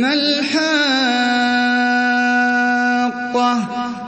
ما الحاقة